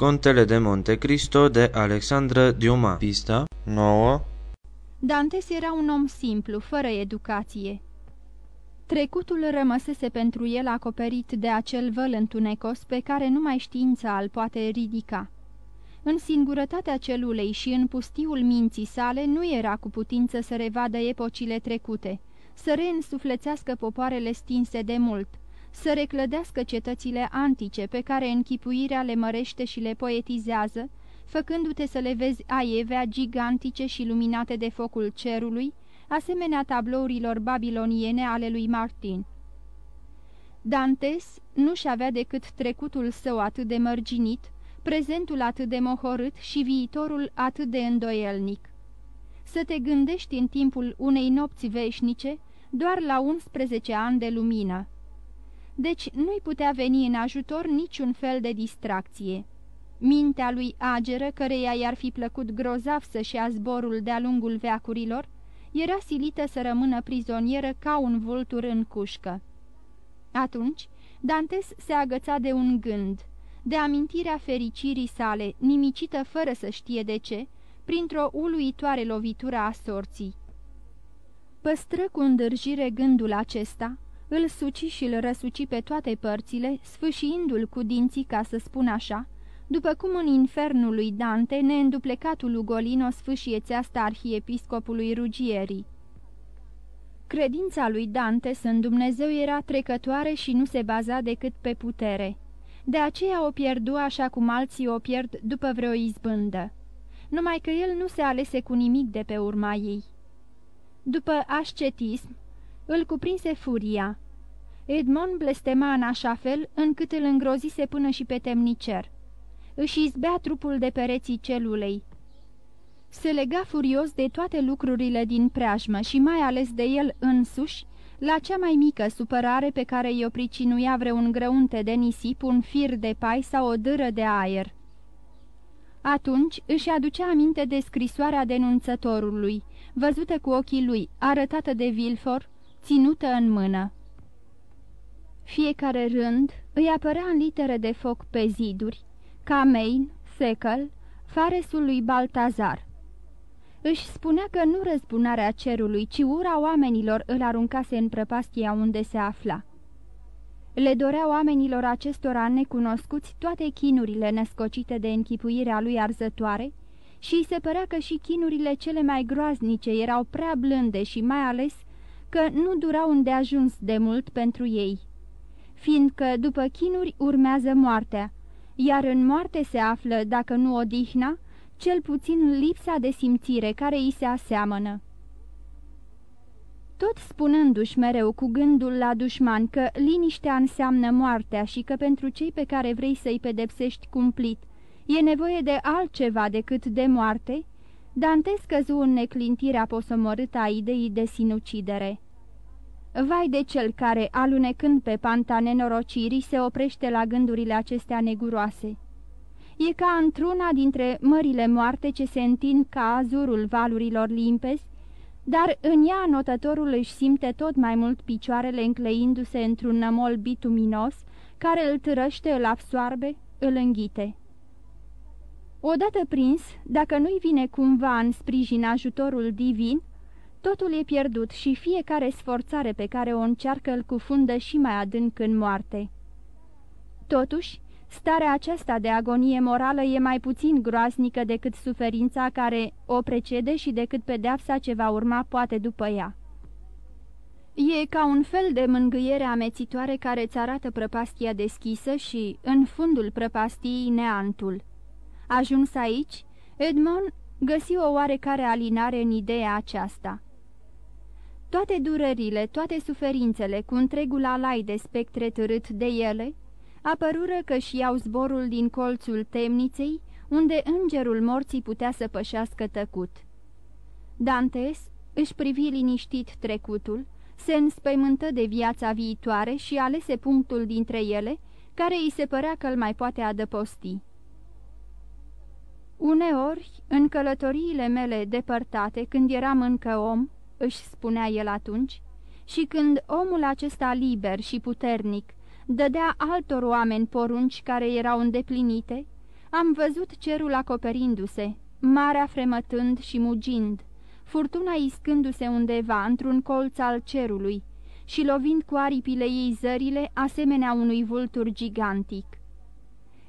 Contele de Monte Cristo de Alexandra Diuma Pista 9 Dantes era un om simplu, fără educație. Trecutul rămăsese pentru el acoperit de acel văl întunecos pe care numai știința îl poate ridica. În singurătatea celulei și în pustiul minții sale nu era cu putință să revadă epocile trecute, să reînsuflețească popoarele stinse de mult – să reclădească cetățile antice pe care închipuirea le mărește și le poetizează, făcându-te să le vezi aievea gigantice și luminate de focul cerului, asemenea tablourilor babiloniene ale lui Martin. Dantes nu-și avea decât trecutul său atât de mărginit, prezentul atât de mohorât și viitorul atât de îndoielnic. Să te gândești în timpul unei nopți veșnice doar la 11 ani de lumină deci nu-i putea veni în ajutor niciun fel de distracție. Mintea lui ageră, căreia i-ar fi plăcut grozav să-și ia zborul de-a lungul veacurilor, era silită să rămână prizonieră ca un vultur în cușcă. Atunci, Dantes se agăța de un gând, de amintirea fericirii sale, nimicită fără să știe de ce, printr-o uluitoare lovitură a sorții. Păstră cu îndârjire gândul acesta, îl suci și îl răsuci pe toate părțile, sfâșiindu-l cu dinții, ca să spun așa, după cum în infernul lui Dante, neînduplecatul Ugolino sfâșie țeasta arhiepiscopului Rugierii. Credința lui Dante în Dumnezeu era trecătoare și nu se baza decât pe putere. De aceea o pierdu așa cum alții o pierd după vreo izbândă. Numai că el nu se alese cu nimic de pe urma ei. După ascetism, îl cuprinse furia. Edmond blestema în așa fel încât îl îngrozise până și pe temnicer. Își izbea trupul de pereții celulei. Se lega furios de toate lucrurile din preajmă și mai ales de el însuși, la cea mai mică supărare pe care i-o pricinuia vreun grăunte de nisip, un fir de pai sau o dâră de aer. Atunci își aducea aminte de scrisoarea denunțătorului, văzută cu ochii lui, arătată de Vilfor, ținută în mână. Fiecare rând îi apărea în litere de foc pe ziduri, ca Main, Seckel, faresul lui Baltazar. Își spunea că nu răzbunarea cerului, ci ura oamenilor îl aruncase în prăpastia unde se afla. Le dorea oamenilor acestora necunoscuți toate chinurile născocite de închipuirea lui arzătoare și îi se părea că și chinurile cele mai groaznice erau prea blânde și mai ales că nu durau îndeajuns de mult pentru ei, fiindcă după chinuri urmează moartea, iar în moarte se află, dacă nu odihna, cel puțin lipsa de simțire care îi se aseamănă. Tot spunându-și mereu cu gândul la dușman că liniștea înseamnă moartea și că pentru cei pe care vrei să-i pedepsești cumplit e nevoie de altceva decât de moarte, Dante scăzu în neclintirea posomorâtă a ideii de sinucidere. Vai de cel care, alunecând pe panta nenorocirii, se oprește la gândurile acestea neguroase. E ca într-una dintre mările moarte ce se întind ca azurul valurilor limpezi, dar în ea notătorul își simte tot mai mult picioarele încleindu-se într-un nămol bituminos, care îl târăște, îl absoarbe, îl înghite. Odată prins, dacă nu-i vine cumva în sprijin ajutorul divin, Totul e pierdut și fiecare sforțare pe care o încearcă îl cufundă și mai adânc în moarte. Totuși, starea aceasta de agonie morală e mai puțin groaznică decât suferința care o precede și decât pedeapsa ce va urma poate după ea. E ca un fel de mângâiere amețitoare care îți arată prăpastia deschisă și, în fundul prăpastiei, neantul. Ajuns aici, Edmond găsi o oarecare alinare în ideea aceasta. Toate durerile, toate suferințele, cu întregul alai de spectre târât de ele, apărură că și iau zborul din colțul temniței, unde îngerul morții putea să pășească tăcut. Dantes își privi liniștit trecutul, se înspăimântă de viața viitoare și alese punctul dintre ele, care îi se părea că îl mai poate adăposti. Uneori, în călătoriile mele depărtate, când eram încă om, își spunea el atunci, și când omul acesta liber și puternic dădea altor oameni porunci care erau îndeplinite, Am văzut cerul acoperindu-se, marea fremătând și mugind, furtuna iscându-se undeva într-un colț al cerului și lovind cu aripile ei zările asemenea unui vultur gigantic.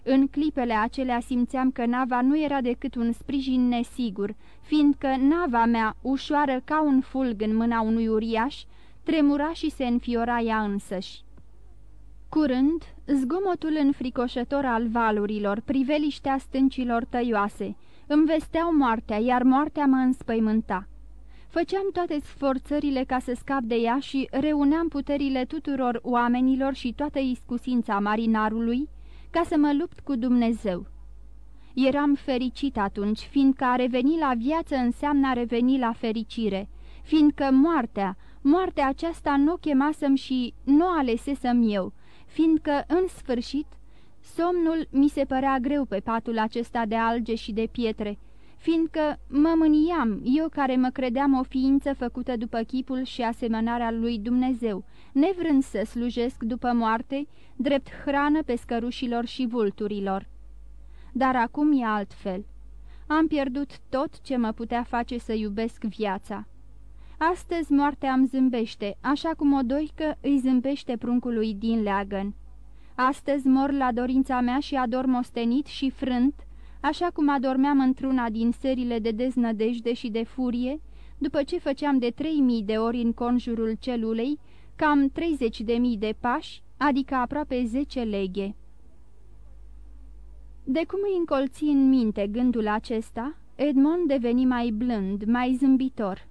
În clipele acelea simțeam că nava nu era decât un sprijin nesigur, fiindcă nava mea, ușoară ca un fulg în mâna unui uriaș, tremura și se înfiora ea însăși. Curând, zgomotul înfricoșător al valurilor, priveliștea stâncilor tăioase, îmi vesteau moartea, iar moartea mă înspăimânta. Făceam toate sforțările ca să scap de ea și reuneam puterile tuturor oamenilor și toată iscusința marinarului ca să mă lupt cu Dumnezeu. Eram fericit atunci, fiindcă a reveni la viață înseamnă a reveni la fericire, fiindcă moartea, moartea aceasta nu o chemasem și nu o alesesem eu, fiindcă, în sfârșit, somnul mi se părea greu pe patul acesta de alge și de pietre, fiindcă mă mâniam, eu care mă credeam o ființă făcută după chipul și asemănarea lui Dumnezeu, nevrând să slujesc după moarte, drept hrană pescărușilor și vulturilor. Dar acum e altfel. Am pierdut tot ce mă putea face să iubesc viața. Astăzi moartea îmi zâmbește, așa cum o doică îi zâmbește pruncului din leagăn. Astăzi mor la dorința mea și adorm ostenit și frânt, așa cum adormeam într-una din serile de deznădejde și de furie, după ce făceam de trei mii de ori în conjurul celulei, cam treizeci de mii de pași, adică aproape zece leghe. De cum îi încolți în minte gândul acesta, Edmond deveni mai blând, mai zâmbitor.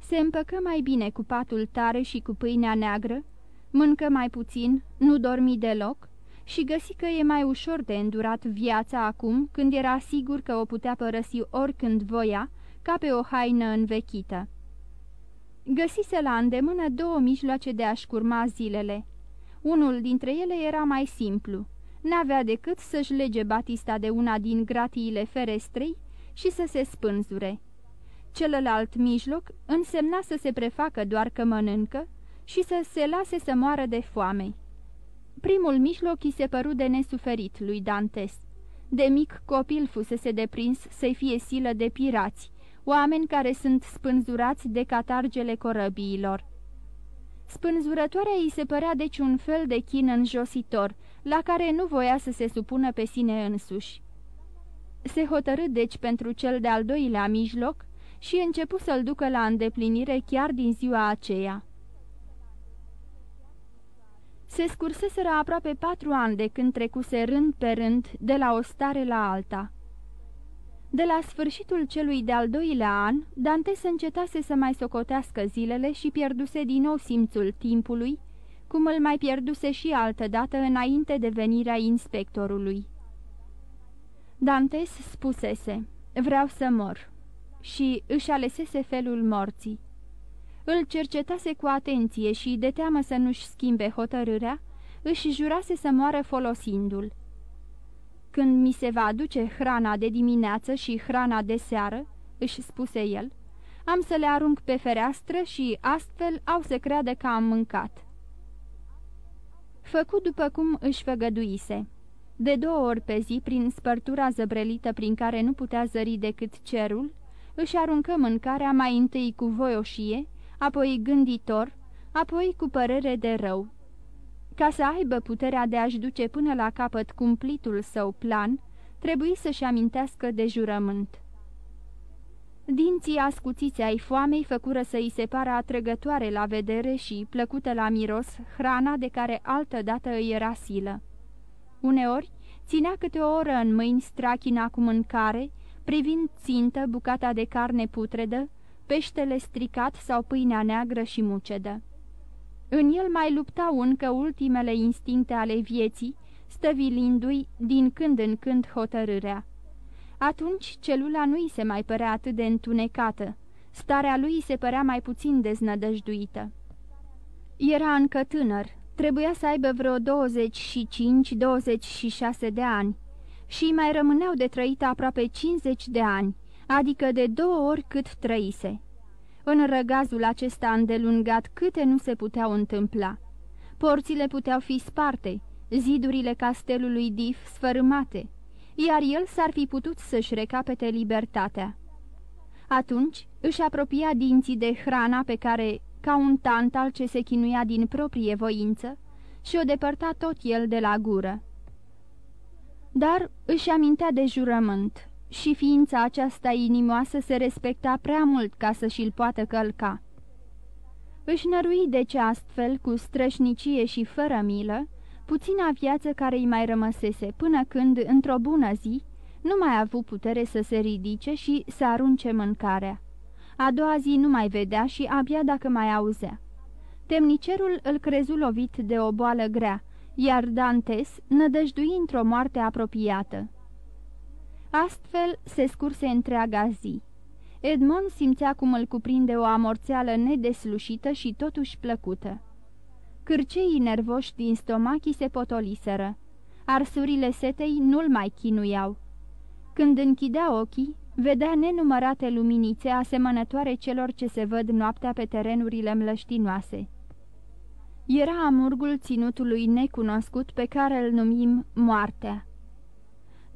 Se împăcă mai bine cu patul tare și cu pâinea neagră, mâncă mai puțin, nu dormi deloc și găsi că e mai ușor de îndurat viața acum, când era sigur că o putea părăsi oricând voia, ca pe o haină învechită. Găsise la îndemână două mijloace de a-și curma zilele. Unul dintre ele era mai simplu. N-avea decât să-și lege batista de una din gratiile ferestrei și să se spânzure. Celălalt mijloc însemna să se prefacă doar că mănâncă și să se lase să moară de foame. Primul mijloc îi se păru de nesuferit lui Dantes. De mic copil fusese deprins să-i fie silă de pirați, oameni care sunt spânzurați de catargele corăbiilor. Spânzurătoarea îi se părea deci un fel de chin înjositor, la care nu voia să se supună pe sine însuși. Se hotărâ deci pentru cel de-al doilea mijloc și începu să-l ducă la îndeplinire chiar din ziua aceea. Se scurseseră aproape patru ani de când trecuse rând pe rând de la o stare la alta. De la sfârșitul celui de-al doilea an, Dante se încetase să mai socotească zilele și pierduse din nou simțul timpului, cum îl mai pierduse și altădată înainte de venirea inspectorului. Dantes spusese, vreau să mor, și își alesese felul morții. Îl cercetase cu atenție și, de teamă să nu-și schimbe hotărârea, își jurase să moară folosindu-l. Când mi se va aduce hrana de dimineață și hrana de seară, își spuse el, am să le arunc pe fereastră și astfel au să creadă că am mâncat. Făcut după cum își făgăduise. De două ori pe zi, prin spărtura zăbrelită prin care nu putea zări decât cerul, își aruncă mâncarea mai întâi cu voioșie, apoi gânditor, apoi cu părere de rău. Ca să aibă puterea de a-și duce până la capăt cumplitul său plan, trebuie să-și amintească de jurământ. Dinții ascuțiți ai foamei făcură să îi se pară atrăgătoare la vedere și plăcută la miros hrana de care altădată îi era silă. Uneori ținea câte o oră în mâini strachina cu mâncare, privind țintă bucata de carne putredă, peștele stricat sau pâinea neagră și mucedă. În el mai luptau încă ultimele instincte ale vieții, stăvilindu-i din când în când hotărârea. Atunci celula nu îi se mai părea atât de întunecată, starea lui se părea mai puțin deznădăjduită. Era încă tânăr, trebuia să aibă vreo 25-26 de ani și mai rămâneau de trăit aproape 50 de ani, adică de două ori cât trăise. În răgazul acesta îndelungat câte nu se puteau întâmpla. Porțile puteau fi sparte, zidurile castelului Dif sfărâmate, iar el s-ar fi putut să-și recapete libertatea. Atunci își apropia dinții de hrana pe care, ca un tantal ce se chinuia din proprie voință, și o depărta tot el de la gură. Dar își amintea de jurământ și ființa aceasta inimoasă se respecta prea mult ca să și-l poată călca. Își nărui deci astfel, cu strășnicie și fără milă, puțina viață care îi mai rămăsese, până când, într-o bună zi, nu mai a avut putere să se ridice și să arunce mâncarea. A doua zi nu mai vedea și abia dacă mai auzea. Temnicerul îl crezu lovit de o boală grea, iar Dantes nădăjdui într-o moarte apropiată. Astfel se scurse întreaga zi. Edmond simțea cum îl cuprinde o amorțeală nedeslușită și totuși plăcută. Cârceii nervoși din stomachii se potoliseră. Arsurile setei nu-l mai chinuiau. Când închidea ochii, vedea nenumărate luminițe asemănătoare celor ce se văd noaptea pe terenurile mlăștinoase. Era amurgul ținutului necunoscut pe care îl numim moartea.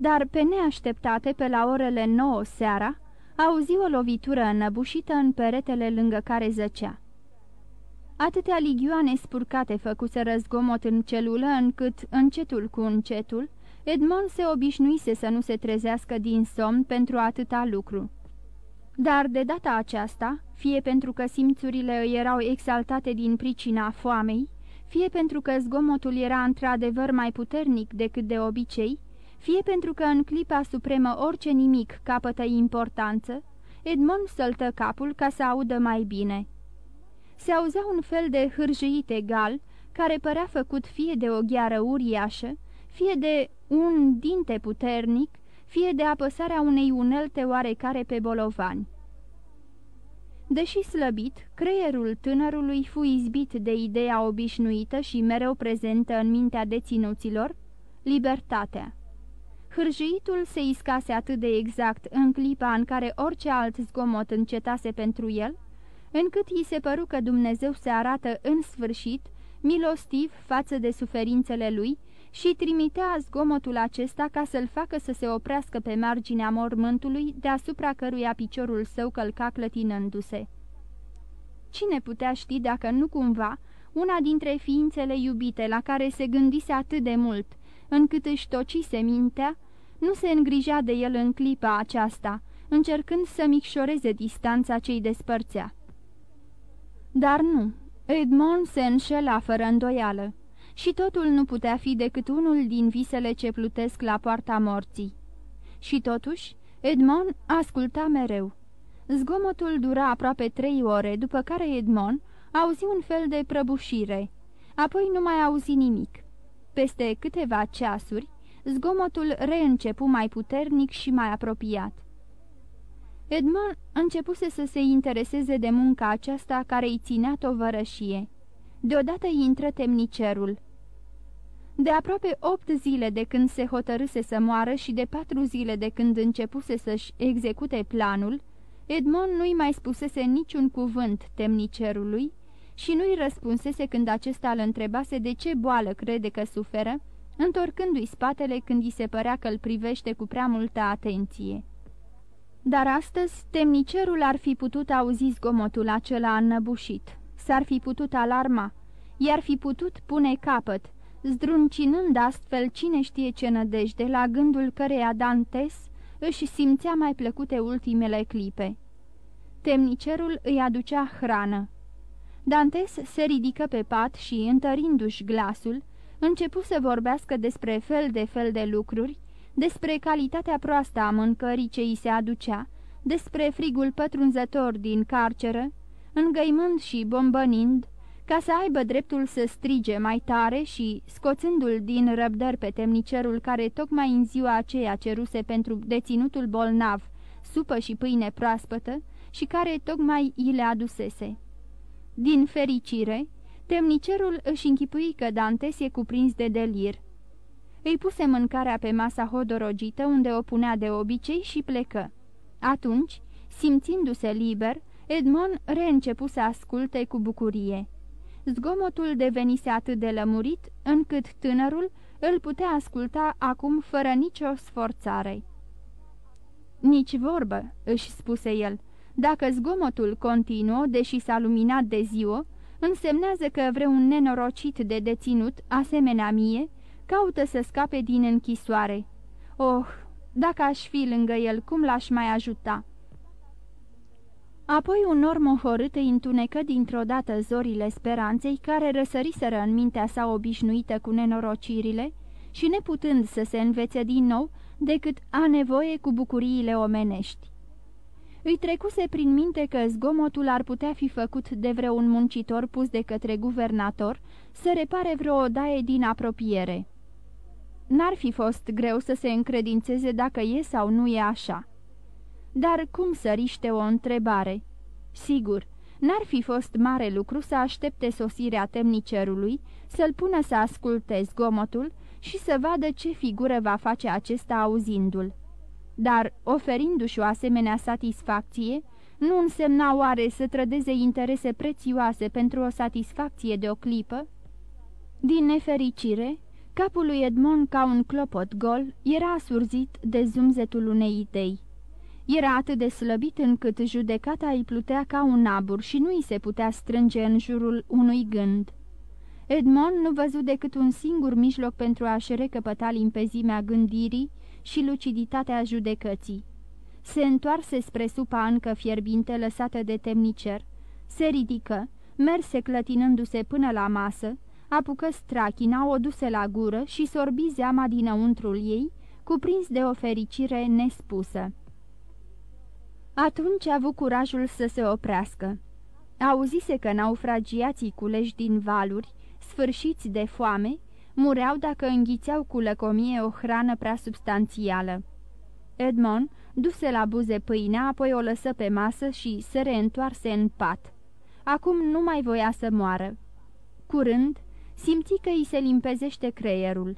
Dar pe neașteptate, pe la orele nouă seara, auzi o lovitură înăbușită în peretele lângă care zăcea. Atâtea ligioane spurcate făcuseră zgomot în celulă, încât, încetul cu încetul, Edmond se obișnuise să nu se trezească din somn pentru atâta lucru. Dar de data aceasta, fie pentru că simțurile erau exaltate din pricina foamei, fie pentru că zgomotul era într-adevăr mai puternic decât de obicei, fie pentru că în clipa supremă orice nimic capătă importanță, Edmond săltă capul ca să audă mai bine. Se auzea un fel de hârjăit egal, care părea făcut fie de o gheară uriașă, fie de un dinte puternic, fie de apăsarea unei unelte oarecare pe bolovani. Deși slăbit, creierul tânărului fu izbit de ideea obișnuită și mereu prezentă în mintea deținuților, libertatea. Hârjuitul se iscase atât de exact în clipa în care orice alt zgomot încetase pentru el, încât i se păru că Dumnezeu se arată în sfârșit, milostiv față de suferințele lui și trimitea zgomotul acesta ca să-l facă să se oprească pe marginea mormântului deasupra căruia piciorul său călca clătinându-se. Cine putea ști dacă nu cumva una dintre ființele iubite la care se gândise atât de mult, încât își tocise mintea, nu se îngrija de el în clipa aceasta, încercând să micșoreze distanța ce-i despărțea. Dar nu, Edmond se înșela fără îndoială și totul nu putea fi decât unul din visele ce plutesc la poarta morții. Și totuși, Edmond asculta mereu. Zgomotul dura aproape trei ore, după care Edmond auzi un fel de prăbușire. Apoi nu mai auzi nimic. Peste câteva ceasuri, zgomotul reîncepu mai puternic și mai apropiat. Edmond începuse să se intereseze de munca aceasta care îi ținea tovărășie. Deodată intră temnicerul. De aproape opt zile de când se hotărâse să moară și de patru zile de când începuse să-și execute planul, Edmond nu-i mai spusese niciun cuvânt temnicerului și nu-i răspunsese când acesta îl întrebase de ce boală crede că suferă, întorcându-i spatele când îi se părea că îl privește cu prea multă atenție. Dar astăzi temnicerul ar fi putut auzi zgomotul acela înnăbușit, s-ar fi putut alarma, i-ar fi putut pune capăt, zdruncinând astfel cine știe ce nădejde la gândul căreia Dantes își simțea mai plăcute ultimele clipe. Temnicerul îi aducea hrană. Dantes se ridică pe pat și, întărindu-și glasul, începu să vorbească despre fel de fel de lucruri, despre calitatea proastă a mâncării ce îi se aducea, despre frigul pătrunzător din carceră, îngăimând și bombănind, ca să aibă dreptul să strige mai tare și, scoțându-l din răbdări pe temnicerul care tocmai în ziua aceea ceruse pentru deținutul bolnav supă și pâine proaspătă și care tocmai i le adusese. Din fericire, temnicerul își închipui că Dantes e cuprins de delir. Îi puse mâncarea pe masa hodorogită unde o punea de obicei și plecă. Atunci, simțindu-se liber, Edmond reîncepu să asculte cu bucurie. Zgomotul devenise atât de lămurit, încât tânărul îl putea asculta acum fără nicio sforțare. Nici vorbă," își spuse el, dacă zgomotul continuă, deși s-a luminat de ziua, însemnează că vreun nenorocit de deținut, asemenea mie, caută să scape din închisoare. Oh, dacă aș fi lângă el, cum l-aș mai ajuta?" Apoi un nor mohorât îi întunecă dintr-o dată zorile speranței care răsăriseră în mintea sa obișnuită cu nenorocirile și neputând să se învețe din nou decât a nevoie cu bucuriile omenești. Îi trecuse prin minte că zgomotul ar putea fi făcut de vreun muncitor pus de către guvernator să repare vreo odaie din apropiere. N-ar fi fost greu să se încredințeze dacă e sau nu e așa. Dar cum să riște o întrebare? Sigur, n-ar fi fost mare lucru să aștepte sosirea temnicerului, să-l pună să asculte zgomotul și să vadă ce figură va face acesta auzindu-l. Dar, oferindu-și o asemenea satisfacție, nu însemna oare să trădeze interese prețioase pentru o satisfacție de o clipă? Din nefericire, capul lui Edmond ca un clopot gol era asurzit de zumzetul unei idei. Era atât de slăbit încât judecata îi plutea ca un abur și nu îi se putea strânge în jurul unui gând. Edmond nu văzut decât un singur mijloc pentru a-și recăpăta limpezimea gândirii și luciditatea judecății. Se întoarse spre supa încă fierbinte lăsată de temnicer, se ridică, merse clătinându-se până la masă, apucă strachina, o duse la gură și sorbi zeama dinăuntrul ei, cuprins de o fericire nespusă. Atunci a avut curajul să se oprească. Auzise că naufragiații culeși din valuri, sfârșiți de foame, mureau dacă înghițeau cu lăcomie o hrană prea substanțială. Edmond duse la buze pâinea, apoi o lăsă pe masă și se reîntoarse în pat. Acum nu mai voia să moară. Curând, simți că îi se limpezește creierul.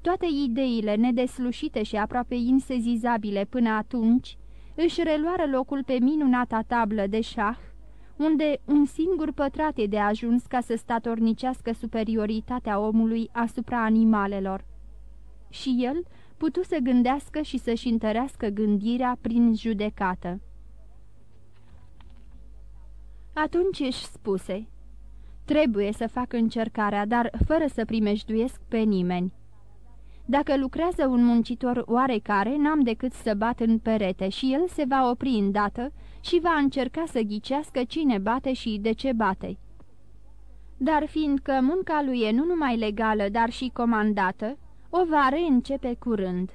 Toate ideile nedeslușite și aproape insezizabile până atunci își reluară locul pe minunata tablă de șah, unde un singur pătrat e de ajuns ca să statornicească superioritatea omului asupra animalelor. Și el putu să gândească și să-și întărească gândirea prin judecată. Atunci își spuse, trebuie să fac încercarea, dar fără să primejduiesc pe nimeni. Dacă lucrează un muncitor oarecare, n-am decât să bat în perete și el se va opri îndată și va încerca să ghicească cine bate și de ce bate. Dar fiindcă munca lui e nu numai legală, dar și comandată, o va reîncepe curând.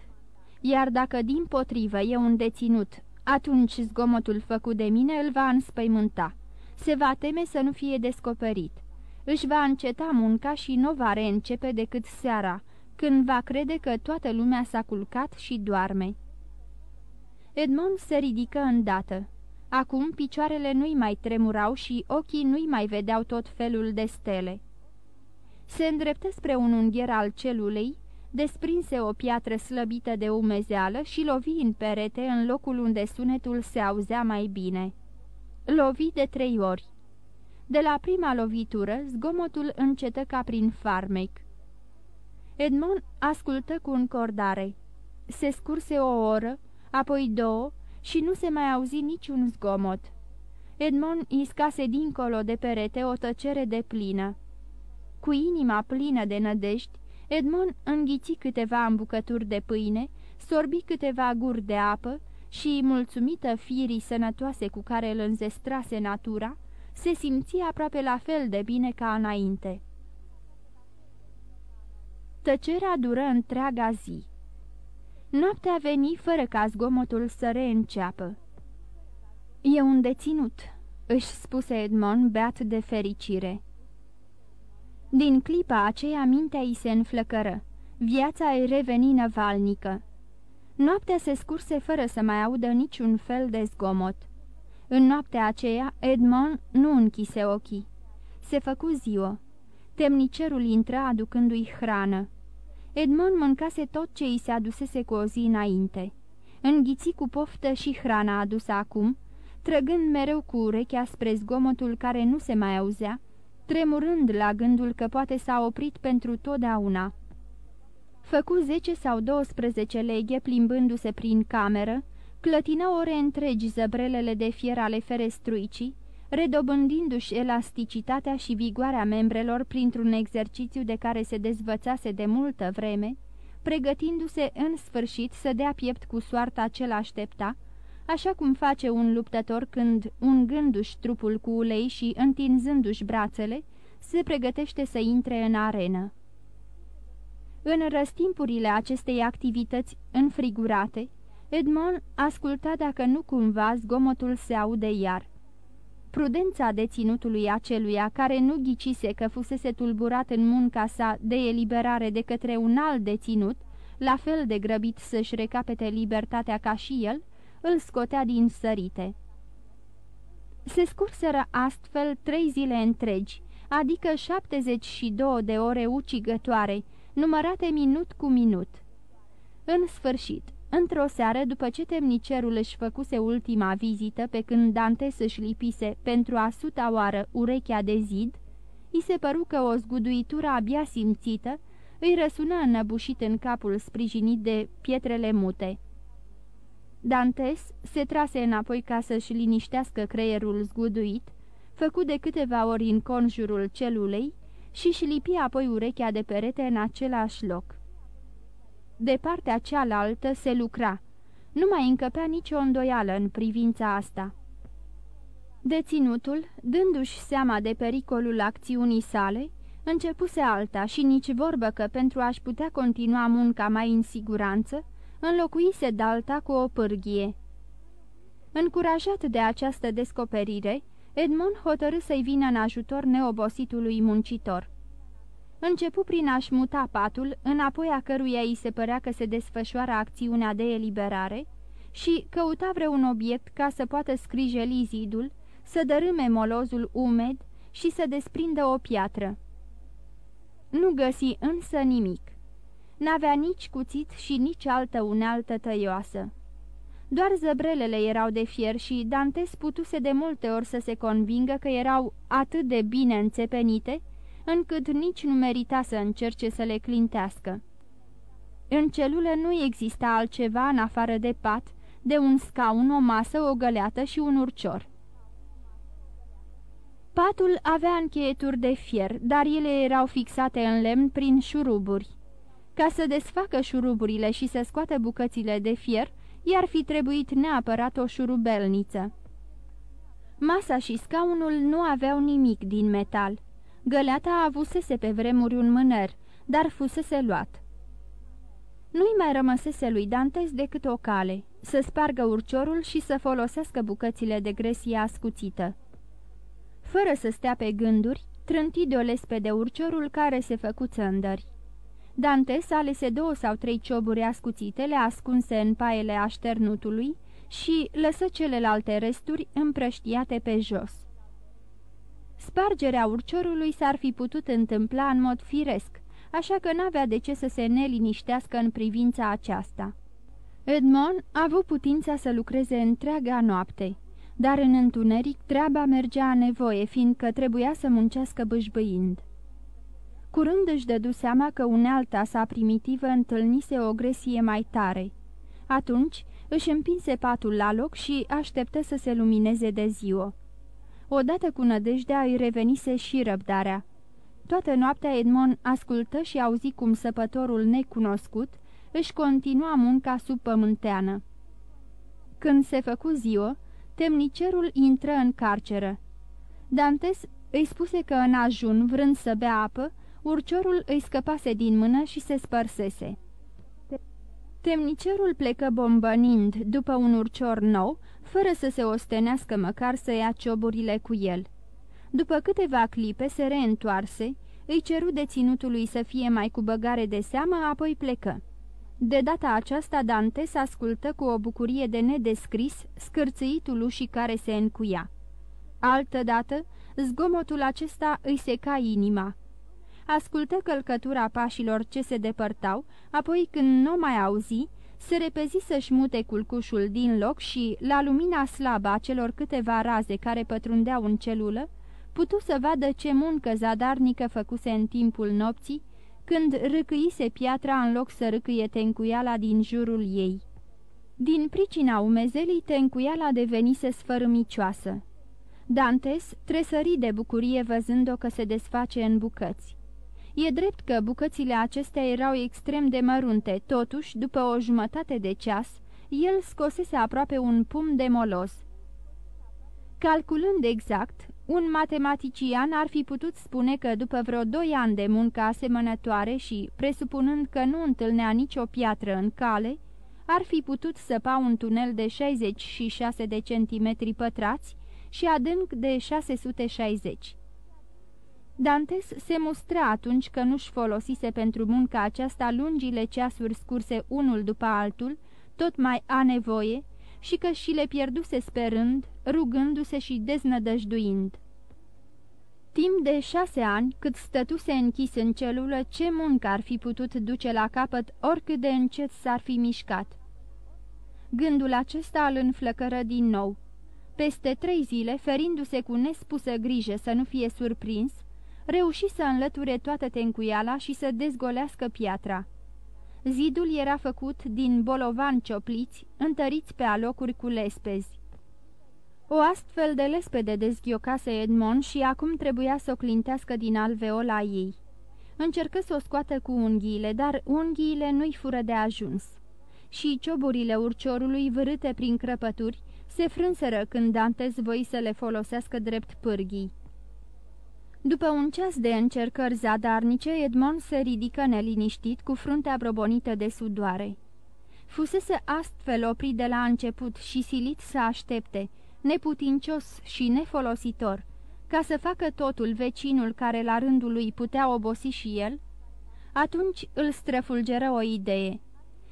Iar dacă din potrivă e un deținut, atunci zgomotul făcut de mine îl va înspăimânta. Se va teme să nu fie descoperit. Își va înceta munca și nu va reîncepe decât seara, când va crede că toată lumea s-a culcat și doarme. Edmond se ridică îndată. Acum picioarele nu-i mai tremurau și ochii nu-i mai vedeau tot felul de stele. Se îndreptă spre un ungher al celulei, desprinse o piatră slăbită de umezeală și lovi în perete în locul unde sunetul se auzea mai bine. Lovi de trei ori. De la prima lovitură, zgomotul încetă ca prin farmec. Edmond ascultă cu încordare. Se scurse o oră, apoi două și nu se mai auzi niciun zgomot. Edmond iscase dincolo de perete o tăcere de plină. Cu inima plină de nădești, Edmond înghiți câteva îmbucături de pâine, sorbi câteva guri de apă și, mulțumită firii sănătoase cu care îl înzestrase natura, se simți aproape la fel de bine ca înainte. Tăcerea dură întreaga zi. Noaptea veni fără ca zgomotul să reînceapă. E un deținut," își spuse Edmond, beat de fericire. Din clipa aceea mintea îi se înflăcără. Viața îi reveni năvalnică. Noaptea se scurse fără să mai audă niciun fel de zgomot. În noaptea aceea, Edmond nu închise ochii. Se făcu ziua. Temnicerul intră aducându-i hrană. Edmond mâncase tot ce îi se adusese cu o zi înainte. Înghiți cu poftă și hrana adusă acum, trăgând mereu cu urechea spre zgomotul care nu se mai auzea, tremurând la gândul că poate s-a oprit pentru totdeauna. Făcu zece sau 12 leghe plimbându-se prin cameră, clătină ore întregi zăbrelele de fier ale ferestruicii, redobândindu-și elasticitatea și vigoarea membrelor printr-un exercițiu de care se dezvățase de multă vreme, pregătindu-se în sfârșit să dea piept cu soarta ce l-aștepta, așa cum face un luptător când, ungându-și trupul cu ulei și întinzându-și brațele, se pregătește să intre în arenă. În răstimpurile acestei activități înfrigurate, Edmond asculta dacă nu cumva zgomotul se aude iar. Prudența deținutului aceluia, care nu ghicise că fusese tulburat în munca sa de eliberare de către un alt deținut, la fel de grăbit să-și recapete libertatea ca și el, îl scotea din sărite. Se scurseră astfel trei zile întregi, adică 72 de ore ucigătoare, numărate minut cu minut. În sfârșit, într-o seară, după ce temnicerul își făcuse ultima vizită pe când Dante să-și lipise pentru a suta oară urechea de zid, i se păru că o zguduitură abia simțită îi răsună înăbușit în capul sprijinit de pietrele mute. Dantes se trase înapoi ca să-și liniștească creierul zguduit, făcu de câteva ori în conjurul celulei și-și lipi apoi urechea de perete în același loc. De partea cealaltă se lucra. Nu mai încăpea nicio îndoială în privința asta. Deținutul, dându-și seama de pericolul acțiunii sale, începuse alta și nici vorbă că pentru a-și putea continua munca mai în siguranță, înlocuise dalta cu o pârghie. Încurajat de această descoperire, Edmund hotărâ să-i vină în ajutor neobositului muncitor. Începu prin a-și muta patul, înapoi a căruia îi se părea că se desfășoară acțiunea de eliberare, și căuta vreun obiect ca să poată scrijeli zidul, să dărâme molozul umed și să desprindă o piatră. Nu găsi însă nimic. N-avea nici cuțit și nici altă unealtă tăioasă. Doar zăbrelele erau de fier și Dantes putuse de multe ori să se convingă că erau atât de bine înțepenite, încât nici nu merita să încerce să le clintească. În celulă nu exista altceva în afară de pat, de un scaun, o masă, o găleată și un urcior. Patul avea încheieturi de fier, dar ele erau fixate în lemn prin șuruburi. Ca să desfacă șuruburile și să scoată bucățile de fier, i-ar fi trebuit neapărat o șurubelniță. Masa și scaunul nu aveau nimic din metal. Găleata avusese pe vremuri un mâner, dar fusese luat. Nu-i mai rămăsese lui Dantes decât o cale, să spargă urciorul și să folosească bucățile de gresie ascuțită. Fără să stea pe gânduri, trânti de o lespede urciorul care se făcu țândări. Dantes alese două sau trei cioburi ascuțite, le ascunse în paiele așternutului și lăsă celelalte resturi împrăștiate pe jos. Spargerea urciorului s-ar fi putut întâmpla în mod firesc, așa că n-avea de ce să se neliniștească în privința aceasta. Edmond a avut putința să lucreze întreaga noapte, dar în întuneric treaba mergea a nevoie, fiindcă trebuia să muncească bâșbâind. Curând își dădu seama că unealta sa primitivă întâlnise o gresie mai tare. Atunci își împinse patul la loc și așteptă să se lumineze de ziua. Odată cu nădejdea îi revenise și răbdarea. Toată noaptea Edmond ascultă și auzi cum săpătorul necunoscut își continua munca sub pământeană. Când se făcu ziua, temnicerul intră în carceră. Dantes îi spuse că în ajun, vrând să bea apă, urciorul îi scăpase din mână și se spărsese. Temnicerul plecă bombănind după un urcior nou, fără să se ostenească măcar să ia cioburile cu el. După câteva clipe se reîntoarse, îi ceru deținutului să fie mai cu băgare de seamă, apoi plecă. De data aceasta Dante s ascultă cu o bucurie de nedescris scârțâitul ușii care se încuia. Altădată, zgomotul acesta îi seca inima ascultă călcătura pașilor ce se depărtau, apoi când nu mai auzi, se repezi să-și mute culcușul din loc și, la lumina slabă a celor câteva raze care pătrundeau în celulă, putu să vadă ce muncă zadarnică făcuse în timpul nopții, când râcâise piatra în loc să râcâie tencuiala din jurul ei. Din pricina umezelii, tencuiala devenise sfărâmicioasă. Dantes tresări de bucurie văzând-o că se desface în bucăți. E drept că bucățile acestea erau extrem de mărunte, totuși, după o jumătate de ceas, el scosese aproape un pum de molos. Calculând exact, un matematician ar fi putut spune că după vreo doi ani de muncă asemănătoare și presupunând că nu întâlnea nicio piatră în cale, ar fi putut săpa un tunel de 66 de centimetri pătrați și adânc de 660. Dantes se mustra atunci că nu-și folosise pentru munca aceasta lungile ceasuri scurse unul după altul, tot mai a nevoie, și că și le pierduse sperând, rugându-se și deznădăjduind. Timp de șase ani, cât stătuse închis în celulă, ce muncă ar fi putut duce la capăt oricât de încet s-ar fi mișcat. Gândul acesta îl înflăcără din nou. Peste trei zile, ferindu-se cu nespusă grijă să nu fie surprins, reuși să înlăture toată tencuiala și să dezgolească piatra. Zidul era făcut din bolovan ciopliți, întăriți pe alocuri cu lespezi. O astfel de lespede dezghiocase Edmond și acum trebuia să o clintească din alveola ei. Încercă să o scoată cu unghiile, dar unghiile nu-i fură de ajuns. Și cioburile urciorului vârâte prin crăpături se frânseră când Dantes voi să le folosească drept pârghii. După un ceas de încercări zadarnice, Edmond se ridică neliniștit, cu fruntea brobonită de sudoare. Fusese astfel oprit de la început și silit să aștepte, neputincios și nefolositor, ca să facă totul vecinul care la rândul lui putea obosi și el, atunci îl străfulgeră o idee.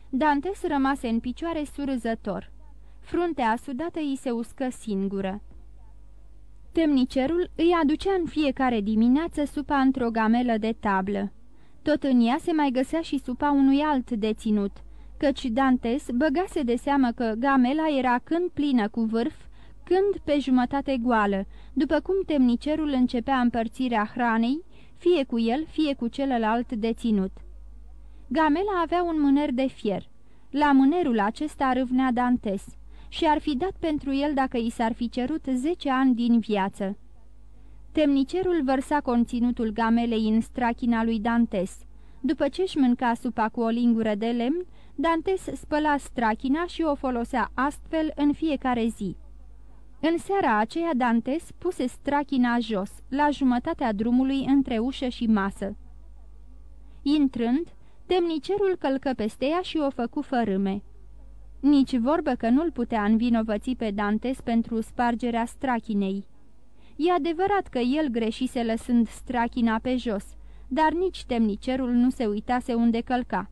Dantes rămase în picioare surzător. Fruntea sudată îi se uscă singură. Temnicerul îi aducea în fiecare dimineață supa într-o gamelă de tablă. Tot în ea se mai găsea și supa unui alt deținut, căci Dantes băgase de seamă că gamela era când plină cu vârf, când pe jumătate goală, după cum temnicerul începea împărțirea hranei, fie cu el, fie cu celălalt deținut. Gamela avea un mâner de fier. La mânerul acesta râvnea Dantes și ar fi dat pentru el dacă i s-ar fi cerut zece ani din viață. Temnicerul vărsa conținutul gamelei în strachina lui Dantes. După ce-și mânca supa cu o lingură de lemn, Dantes spăla strachina și o folosea astfel în fiecare zi. În seara aceea Dantes puse strachina jos, la jumătatea drumului între ușă și masă. Intrând, temnicerul călcă peste ea și o făcu fărâme. Nici vorbă că nu-l putea învinovăți pe Dantes pentru spargerea strachinei. E adevărat că el greșise lăsând strachina pe jos, dar nici temnicerul nu se uitase unde călca.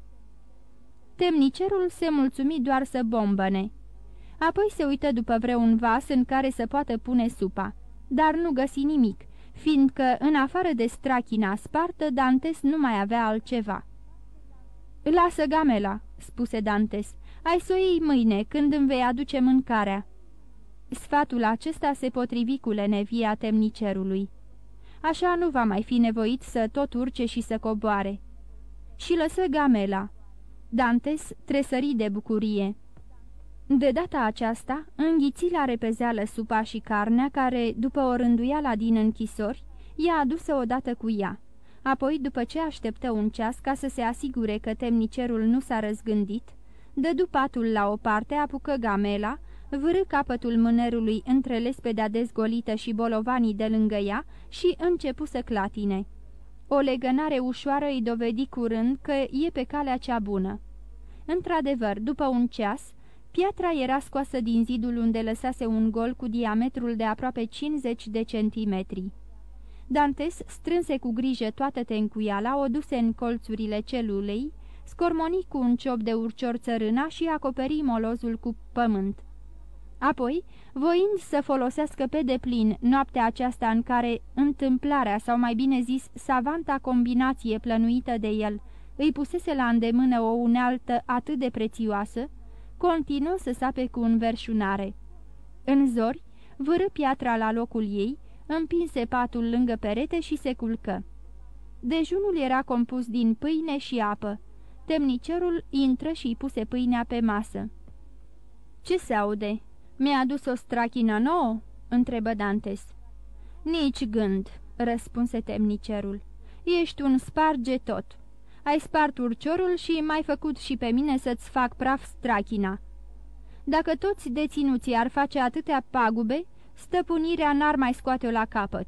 Temnicerul se mulțumi doar să bombăne. Apoi se uită după vreun vas în care să poată pune supa, dar nu găsi nimic, fiindcă, în afară de strachina spartă, Dantes nu mai avea altceva. Lasă gamela," spuse Dantes. Ai să o iei mâine, când îmi vei aduce mâncarea." Sfatul acesta se potrivi cu lenevia temnicerului. Așa nu va mai fi nevoit să tot urce și să coboare. Și lăsă gamela. Dantes tresări de bucurie. De data aceasta, înghiți la repezeală supa și carnea care, după o rânduială din închisori, i-a adusă odată cu ea. Apoi, după ce așteptă un ceas ca să se asigure că temnicerul nu s-a răzgândit, dădu patul la o parte, apucă gamela, vârâ capătul mânerului între lespedea dezgolită și bolovanii de lângă ea și începu să clatine. O legănare ușoară îi dovedi curând că e pe calea cea bună. Într-adevăr, după un ceas, piatra era scoasă din zidul unde lăsase un gol cu diametrul de aproape 50 de centimetri. Dantes strânse cu grijă toată tencuiala, o duse în colțurile celulei, scormoni cu un ciop de urcior țărâna și acoperi molozul cu pământ. Apoi, voind să folosească pe deplin noaptea aceasta în care întâmplarea, sau mai bine zis, savanta combinație plănuită de el, îi pusese la îndemână o unealtă atât de prețioasă, continuă să sape cu înverșunare. În zori, vârâ piatra la locul ei, împinse patul lângă perete și se culcă. Dejunul era compus din pâine și apă. Temnicerul intră și puse pâinea pe masă. Ce se aude? Mi-a adus o strachină nouă?" întrebă Dantes. Nici gând," răspunse temnicerul. Ești un sparge tot. Ai spart urciorul și m-ai făcut și pe mine să-ți fac praf strachina. Dacă toți deținuții ar face atâtea pagube, stăpânirea n-ar mai scoate-o la capăt.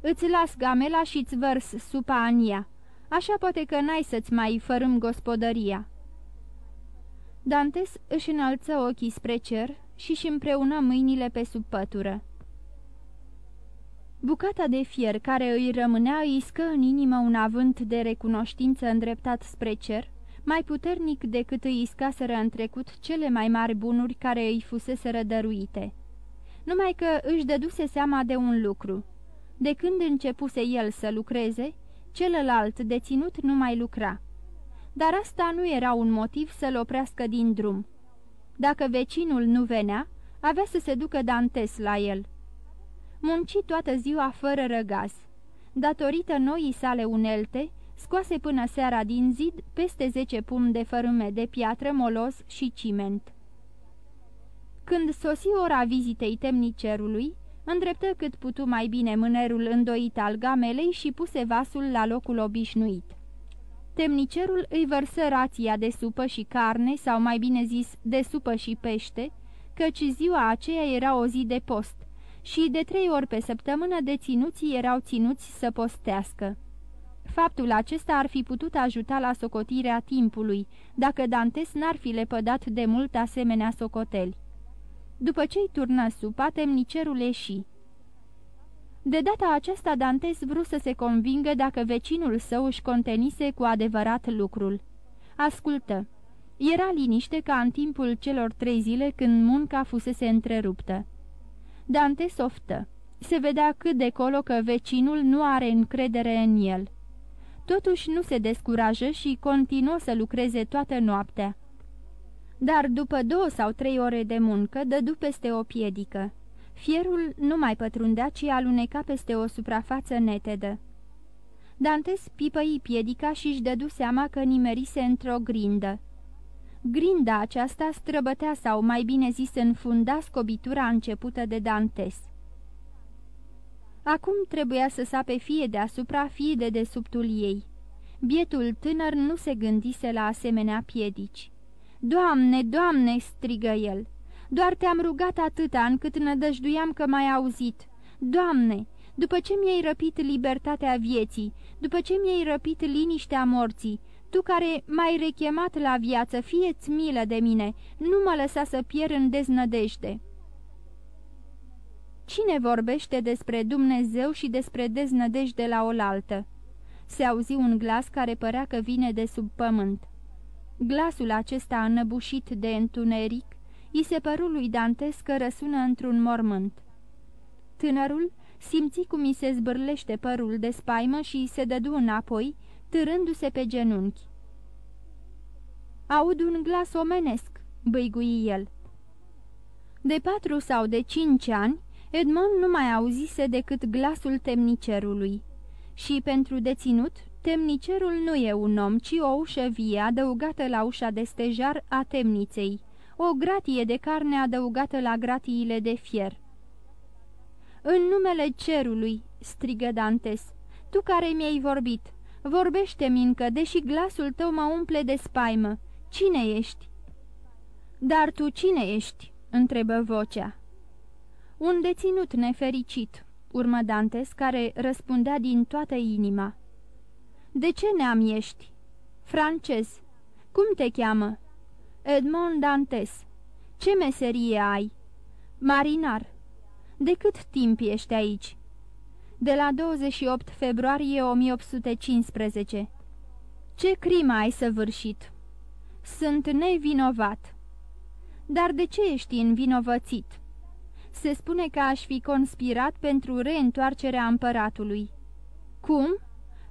Îți las gamela și-ți vărs supa în ea. Așa poate că n-ai să-ți mai fărâm gospodăria." Dantes își înălță ochii spre cer și-și împreună mâinile pe sub pătură. Bucata de fier care îi rămânea îi scă în inimă un avânt de recunoștință îndreptat spre cer, mai puternic decât îi iscaseră în trecut cele mai mari bunuri care îi fusese rădăruite. Numai că își dăduse seama de un lucru. De când începuse el să lucreze, celălalt deținut nu mai lucra. Dar asta nu era un motiv să-l oprească din drum. Dacă vecinul nu venea, avea să se ducă Dantes la el. Munci toată ziua fără răgaz. Datorită noii sale unelte, scoase până seara din zid peste zece pum de fărâme de piatră, molos și ciment. Când sosi ora vizitei temnicerului, îndreptă cât putu mai bine mânerul îndoit al gamelei și puse vasul la locul obișnuit. Temnicerul îi vărsă rația de supă și carne, sau mai bine zis, de supă și pește, căci ziua aceea era o zi de post și de trei ori pe săptămână deținuții erau ținuți să postească. Faptul acesta ar fi putut ajuta la socotirea timpului, dacă Dantes n-ar fi lepădat de mult asemenea socoteli. După ce-i turnă supa, temnicerul ieși. De data aceasta Dantes vrut să se convingă dacă vecinul său își contenise cu adevărat lucrul. Ascultă. Era liniște ca în timpul celor trei zile când munca fusese întreruptă. Dante softă. Se vedea cât de colo că vecinul nu are încredere în el. Totuși nu se descurajă și continuă să lucreze toată noaptea. Dar după două sau trei ore de muncă, dădu peste o piedică. Fierul nu mai pătrundea, ci aluneca peste o suprafață netedă. Dantes pipăi piedica și își dădu seama că nimerise într-o grindă. Grinda aceasta străbătea sau, mai bine zis, înfunda scobitura începută de Dantes. Acum trebuia să sape fie deasupra, fie de desubtul ei. Bietul tânăr nu se gândise la asemenea piedici. Doamne, Doamne!" strigă el. Doar te-am rugat atâta încât nădăjduiam că m-ai auzit. Doamne, după ce mi-ai răpit libertatea vieții, după ce mi-ai răpit liniștea morții, tu care m-ai rechemat la viață, fie-ți milă de mine, nu mă lăsa să pierd în deznădejde." Cine vorbește despre Dumnezeu și despre deznădejde la oaltă? Se auzi un glas care părea că vine de sub pământ. Glasul acesta înăbușit de întuneric, i se păru lui Dantes că răsună într-un mormânt. Tânărul simți cum i se zbârlește părul de spaimă și se dădu înapoi, târându-se pe genunchi. Aud un glas omenesc," băigui el. De patru sau de cinci ani, Edmond nu mai auzise decât glasul temnicerului. Și pentru deținut, temnicerul nu e un om, ci o ușă vie adăugată la ușa de stejar a temniței, o gratie de carne adăugată la gratiile de fier. În numele cerului," strigă Dantes, tu care mi-ai vorbit, vorbește-mi încă, deși glasul tău mă umple de spaimă. Cine ești?" Dar tu cine ești?" întrebă vocea. Un deținut nefericit," urmă Dantes, care răspundea din toată inima. De ce neam ești?" Francez. Cum te cheamă?" Edmond Dantes. Ce meserie ai?" Marinar. De cât timp ești aici?" De la 28 februarie 1815. Ce crimă ai săvârșit?" Sunt nevinovat." Dar de ce ești învinovățit?" Se spune că aș fi conspirat pentru reîntoarcerea împăratului." Cum?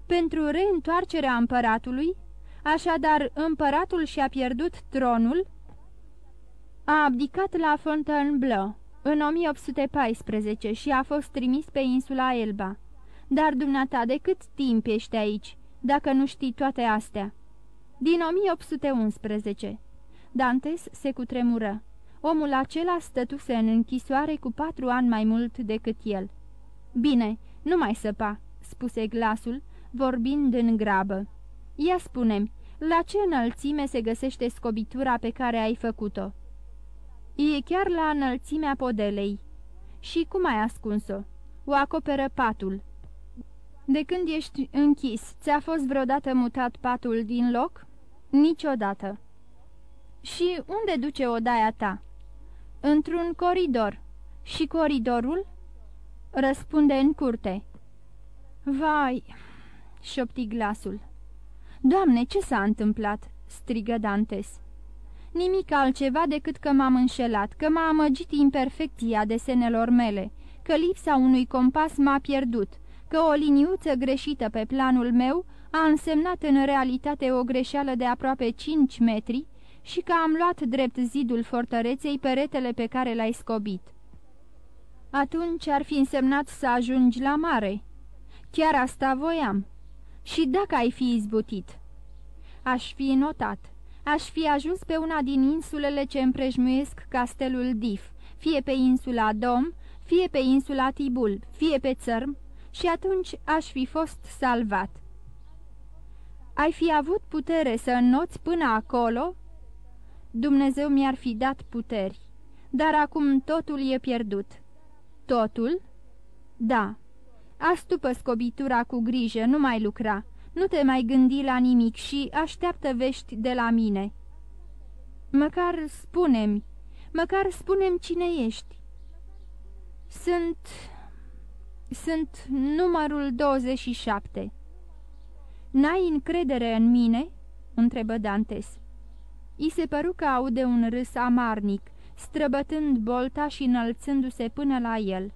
Pentru reîntoarcerea împăratului? Așadar, împăratul și-a pierdut tronul?" A abdicat la Fontainebleau în 1814 și a fost trimis pe insula Elba. Dar dumneata, de cât timp ești aici, dacă nu știi toate astea?" Din 1811." Dantes se cutremură. Omul acela stătuse în închisoare cu patru ani mai mult decât el. Bine, nu mai săpa," spuse glasul, vorbind în grabă. Ia spune la ce înălțime se găsește scobitura pe care ai făcut-o?" E chiar la înălțimea podelei." Și cum ai ascuns-o?" O acoperă patul." De când ești închis, ți-a fost vreodată mutat patul din loc?" Niciodată." Și unde duce odaia ta?" Într-un coridor." Și coridorul?" Răspunde în curte." Vai!" Șopti glasul. Doamne, ce s-a întâmplat?" strigă Dantes. Nimic altceva decât că m-am înșelat, că m-a amăgit imperfecția desenelor mele, că lipsa unui compas m-a pierdut, că o liniuță greșită pe planul meu a însemnat în realitate o greșeală de aproape 5 metri și că am luat drept zidul fortăreței peretele pe care l-ai scobit. Atunci ar fi însemnat să ajungi la mare. Chiar asta voiam. Și dacă ai fi izbutit? Aș fi notat. Aș fi ajuns pe una din insulele ce împrejmuiesc castelul Dif, fie pe insula Dom, fie pe insula Tibul, fie pe țărm, și atunci aș fi fost salvat. Ai fi avut putere să înnoți până acolo? Dumnezeu mi-ar fi dat puteri, dar acum totul e pierdut. Totul? Da. Astupă scobitura cu grijă, nu mai lucra. Nu te mai gândi la nimic și așteaptă vești de la mine. Măcar spune-mi, măcar spune-mi cine ești. Sunt... sunt numărul 27. N-ai încredere în mine?" întrebă Dantes. I se păru că aude un râs amarnic, străbătând bolta și înălțându-se până la el.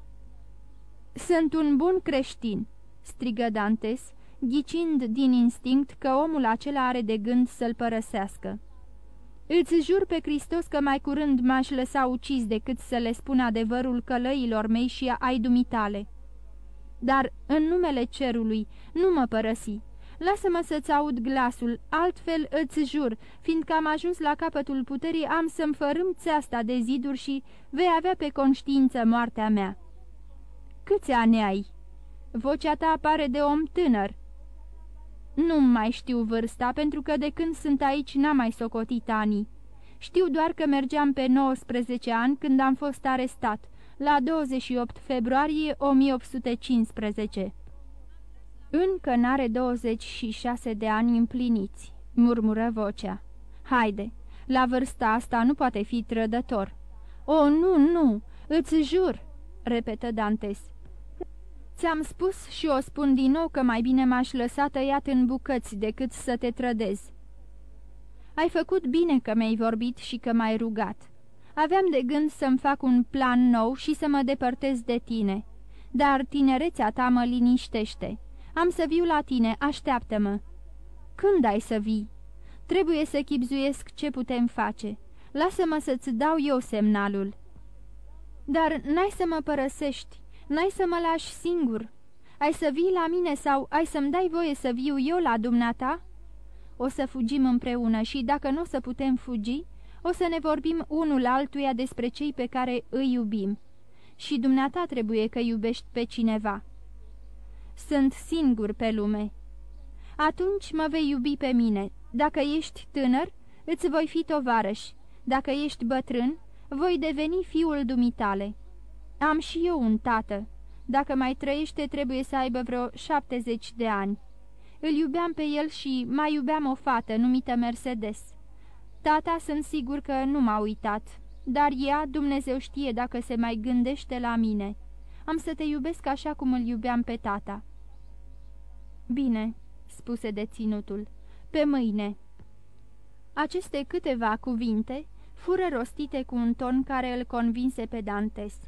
Sunt un bun creștin," strigă Dantes, ghicind din instinct că omul acela are de gând să-l părăsească. Îți jur pe Hristos că mai curând m-aș lăsa ucis decât să le spun adevărul călăilor mei și ai dumitale. Dar, în numele cerului, nu mă părăsi. Lasă-mă să-ți aud glasul, altfel îți jur, fiindcă am ajuns la capătul puterii, am să-mi fărâm țeasta de ziduri și vei avea pe conștiință moartea mea." Câți ani ai?" Vocea ta apare de om tânăr." Nu mai știu vârsta, pentru că de când sunt aici n-am mai socotit anii. Știu doar că mergeam pe 19 ani când am fost arestat, la 28 februarie 1815. Încă n-are 26 de ani împliniți, murmură vocea. Haide, la vârsta asta nu poate fi trădător. O, nu, nu, îți jur, repetă Dantes. Ți-am spus și o spun din nou că mai bine m-aș lăsa tăiat în bucăți decât să te trădez. Ai făcut bine că mi-ai vorbit și că m-ai rugat. Aveam de gând să-mi fac un plan nou și să mă depărtez de tine, dar tinerețea ta mă liniștește. Am să viu la tine, așteaptă-mă." Când ai să vii?" Trebuie să chipzuiesc ce putem face. Lasă-mă să-ți dau eu semnalul." Dar n-ai să mă părăsești. N-ai să mă lași singur? Ai să vii la mine sau ai să-mi dai voie să viu eu la dumneata?" O să fugim împreună și dacă nu o să putem fugi, o să ne vorbim unul altuia despre cei pe care îi iubim. Și dumneata trebuie că iubești pe cineva." Sunt singur pe lume." Atunci mă vei iubi pe mine. Dacă ești tânăr, îți voi fi tovarăș. Dacă ești bătrân, voi deveni fiul dumitale." Am și eu un tată. Dacă mai trăiește, trebuie să aibă vreo șaptezeci de ani. Îl iubeam pe el și mai iubeam o fată numită Mercedes. Tata sunt sigur că nu m-a uitat, dar ea, Dumnezeu știe dacă se mai gândește la mine. Am să te iubesc așa cum îl iubeam pe tata." Bine," spuse deținutul, pe mâine." Aceste câteva cuvinte fură rostite cu un ton care îl convinse pe Dantes.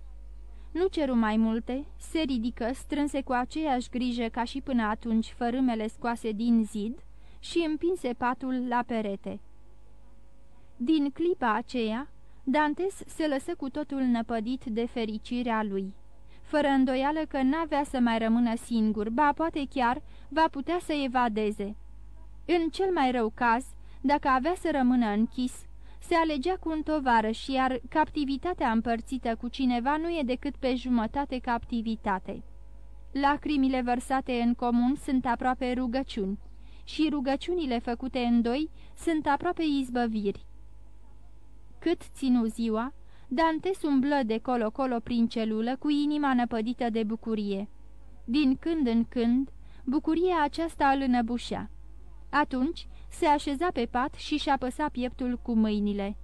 Nu ceru mai multe, se ridică, strânse cu aceeași grijă ca și până atunci fărâmele scoase din zid și împinse patul la perete. Din clipa aceea, Dantes se lăsă cu totul năpădit de fericirea lui. fără îndoială că n-avea să mai rămână singur, ba poate chiar va putea să evadeze. În cel mai rău caz, dacă avea să rămână închis, se alegea cu un tovarăș, iar captivitatea împărțită cu cineva nu e decât pe jumătate captivitate. Lacrimile vărsate în comun sunt aproape rugăciuni și rugăciunile făcute în doi sunt aproape izbăviri. Cât ținu ziua, Dante umblă de colo-colo prin celulă cu inima năpădită de bucurie. Din când în când, bucuria aceasta îl înăbușea. Atunci se așeza pe pat și-și apăsa pieptul cu mâinile.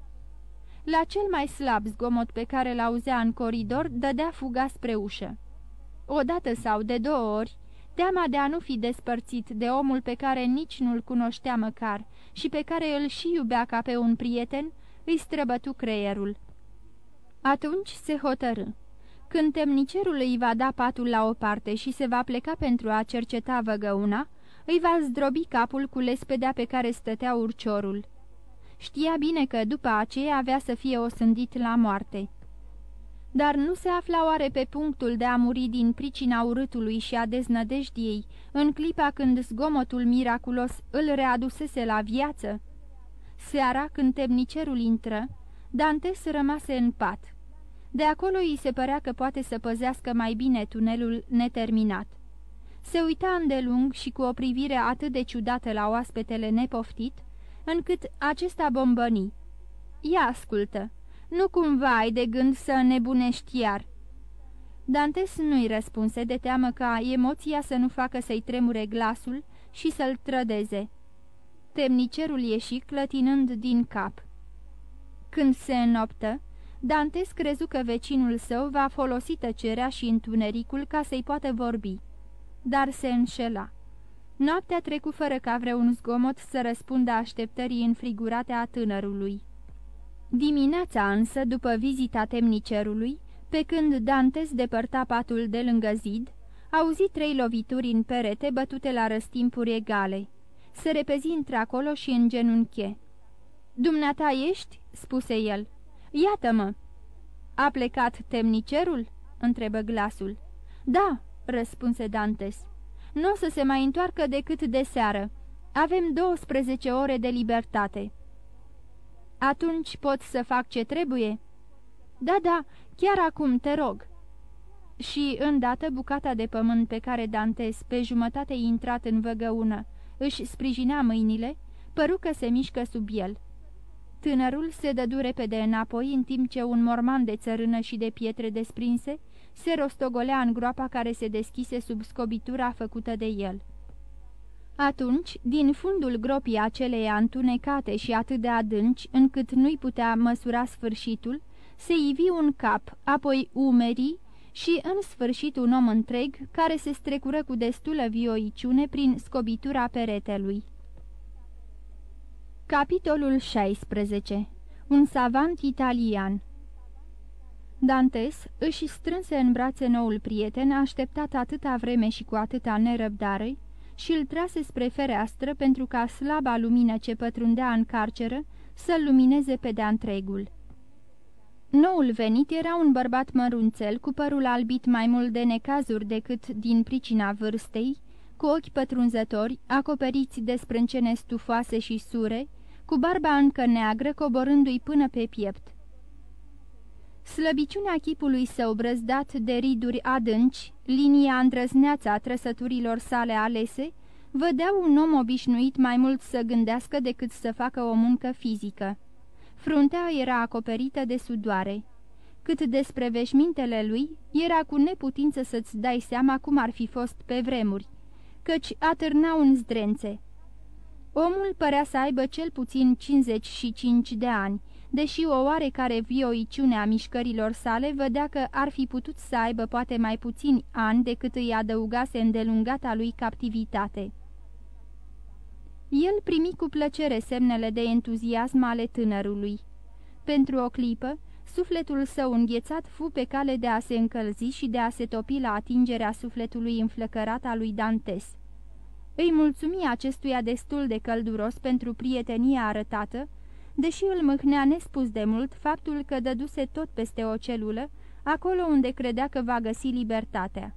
La cel mai slab zgomot pe care l-auzea în coridor, dădea fuga spre ușă. Odată sau de două ori, teama de a nu fi despărțit de omul pe care nici nu-l cunoștea măcar și pe care îl și iubea ca pe un prieten, îi străbătu creierul. Atunci se hotărâ. Când temnicerul îi va da patul la o parte și se va pleca pentru a cerceta văgăuna, îi va zdrobi capul cu lespedea pe care stătea urciorul. Știa bine că după aceea avea să fie osândit la moarte. Dar nu se afla oare pe punctul de a muri din pricina urâtului și a deznădejdiei, în clipa când zgomotul miraculos îl readusese la viață? Seara, când temnicerul intră, Dantes rămase în pat. De acolo îi se părea că poate să păzească mai bine tunelul neterminat. Se uita îndelung și cu o privire atât de ciudată la oaspetele nepoftit, încât acesta bombăni. Ia ascultă, nu cumva ai de gând să nebunești iar?" Dantes nu-i răspunse de teamă ca emoția să nu facă să-i tremure glasul și să-l trădeze. Temnicerul ieși clătinând din cap. Când se înoptă, Dantes crezu că vecinul său va folosi tăcerea și întunericul ca să-i poată vorbi. Dar se înșela. Noaptea trecu fără ca vreun zgomot să răspundă așteptării înfrigurate a tânărului. Dimineața însă, după vizita temnicerului, pe când Dantes depărta patul de lângă zid, auzi trei lovituri în perete bătute la răstimpuri egale. Se repezi într-acolo și în genunche. Dumneata ești?" spuse el. Iată-mă!" A plecat temnicerul?" întrebă glasul. Da," răspunse Dantes. Nu o să se mai întoarcă decât de seară. Avem 12 ore de libertate." Atunci pot să fac ce trebuie?" Da, da, chiar acum, te rog." Și, îndată, bucata de pământ pe care Dantes, pe jumătate intrat în văgăună, își sprijinea mâinile, păru că se mișcă sub el. Tânărul se dădu repede înapoi, în timp ce un morman de țărână și de pietre desprinse se rostogolea în groapa care se deschise sub scobitura făcută de el. Atunci, din fundul gropii aceleia întunecate și atât de adânci, încât nu-i putea măsura sfârșitul, se ivi un cap, apoi umerii și, în sfârșit, un om întreg, care se strecură cu destulă vioiciune prin scobitura peretelui. Capitolul 16. Un savant italian Dantes își strânse în brațe noul prieten, așteptat atâta vreme și cu atâta nerăbdare, și îl trase spre fereastră pentru ca slaba lumină ce pătrundea în carceră să-l lumineze pe de-a întregul. Noul venit era un bărbat mărunțel, cu părul albit mai mult de necazuri decât din pricina vârstei, cu ochi pătrunzători, acoperiți de sprâncene stufoase și sure, cu barba încă neagră coborându-i până pe piept. Slăbiciunea chipului său brăzdat de riduri adânci, linia îndrăzneață a trăsăturilor sale alese, vădea un om obișnuit mai mult să gândească decât să facă o muncă fizică. Fruntea era acoperită de sudoare. Cât despre veșmintele lui, era cu neputință să-ți dai seama cum ar fi fost pe vremuri, căci atârnau în zdrențe. Omul părea să aibă cel puțin 55 de ani, deși o oarecare vioiciune a mișcărilor sale vedea că ar fi putut să aibă poate mai puțini ani decât îi adăugase îndelungata lui captivitate. El primi cu plăcere semnele de entuziasm ale tânărului. Pentru o clipă, sufletul său înghețat fu pe cale de a se încălzi și de a se topi la atingerea sufletului înflăcărat al lui Dantes. Îi mulțumi acestuia destul de călduros pentru prietenia arătată, deși îl mâhnea nespus de mult faptul că dăduse tot peste o celulă acolo unde credea că va găsi libertatea.